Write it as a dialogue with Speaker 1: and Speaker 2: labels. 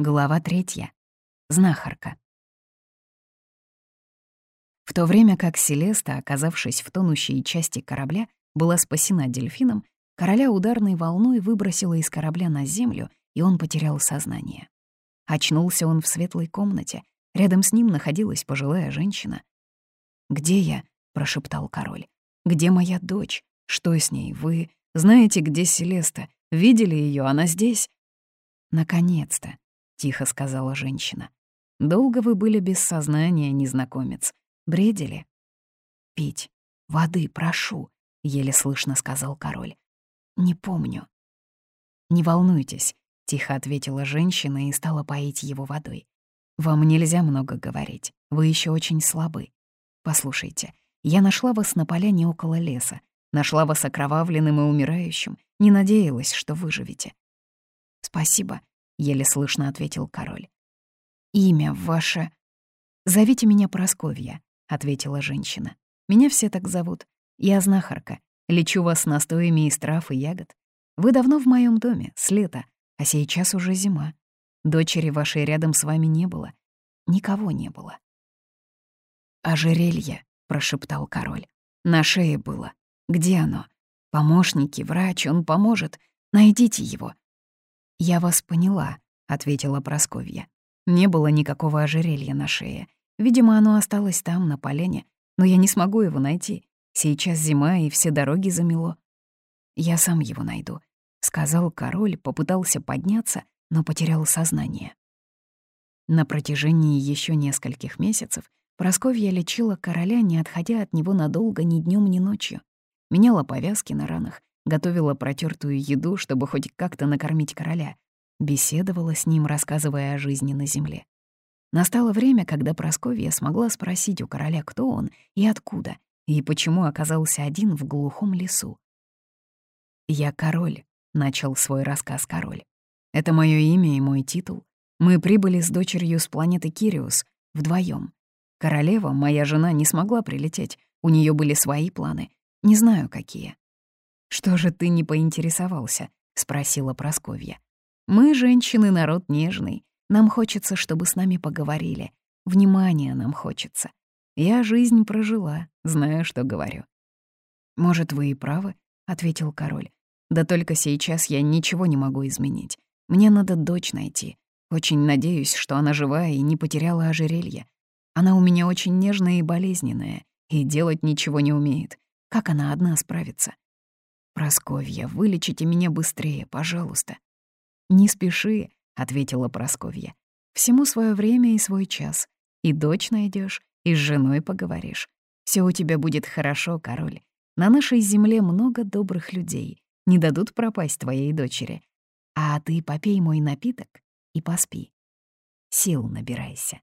Speaker 1: Глава третья. Знахарка. В то время как Селеста, оказавшись в тонущей части корабля, была спасена дельфином, короля ударной волной выбросила из корабля на землю, и он потерял сознание. Очнулся он в светлой комнате. Рядом с ним находилась пожилая женщина. «Где я?» — прошептал король. «Где моя дочь? Что с ней? Вы знаете, где Селеста? Видели ее? Она здесь?» «Наконец-то», — тихо сказала женщина. «Долго вы были без сознания, незнакомец. Бредили?» «Пить. Воды, прошу», — еле слышно сказал король. «Не помню». «Не волнуйтесь», — тихо ответила женщина и стала поить его водой. «Вам нельзя много говорить. Вы еще очень слабы. Послушайте, я нашла вас на поляне около леса. Нашла вас окровавленным и умирающим. Не надеялась, что выживете». «Спасибо», — еле слышно ответил король. «Имя ваше...» «Зовите меня Просковья», — ответила женщина. «Меня все так зовут. Я знахарка. Лечу вас настоями из трав и ягод. Вы давно в моем доме, с лета, а сейчас уже зима. Дочери вашей рядом с вами не было. Никого не было». «Ожерелье», — прошептал король. «На шее было. Где оно? Помощники, врач, он поможет. Найдите его». «Я вас поняла», — ответила Просковья. «Не было никакого ожерелья на шее. Видимо, оно осталось там, на полене, но я не смогу его найти. Сейчас зима, и все дороги замело. Я сам его найду, сказал король, попытался подняться, но потерял сознание. На протяжении еще нескольких месяцев Просковья лечила короля, не отходя от него надолго ни днем, ни ночью. Меняла повязки на ранах, готовила протертую еду, чтобы хоть как-то накормить короля, беседовала с ним, рассказывая о жизни на земле. Настало время, когда Просковья смогла спросить у короля, кто он и откуда, и почему оказался один в глухом лесу. «Я король», — начал свой рассказ король. «Это мое имя и мой титул. Мы прибыли с дочерью с планеты Кириус вдвоем. Королева, моя жена, не смогла прилететь, у нее были свои планы, не знаю, какие». «Что же ты не поинтересовался?» — спросила Просковья. «Мы, женщины, народ нежный, нам хочется, чтобы с нами поговорили. Внимания нам хочется. Я жизнь прожила, знаю, что говорю». «Может, вы и правы», — ответил король. «Да только сейчас я ничего не могу изменить. Мне надо дочь найти. Очень надеюсь, что она живая и не потеряла ожерелье. Она у меня очень нежная и болезненная, и делать ничего не умеет. Как она одна справится? Просковья, вылечите меня быстрее, пожалуйста. Не спеши, — ответила Просковья. «Всему свое время и свой час. И дочь найдешь, и с женой поговоришь. Все у тебя будет хорошо, король. На нашей земле много добрых людей. Не дадут пропасть твоей дочери. А ты попей мой напиток и поспи. Сил набирайся».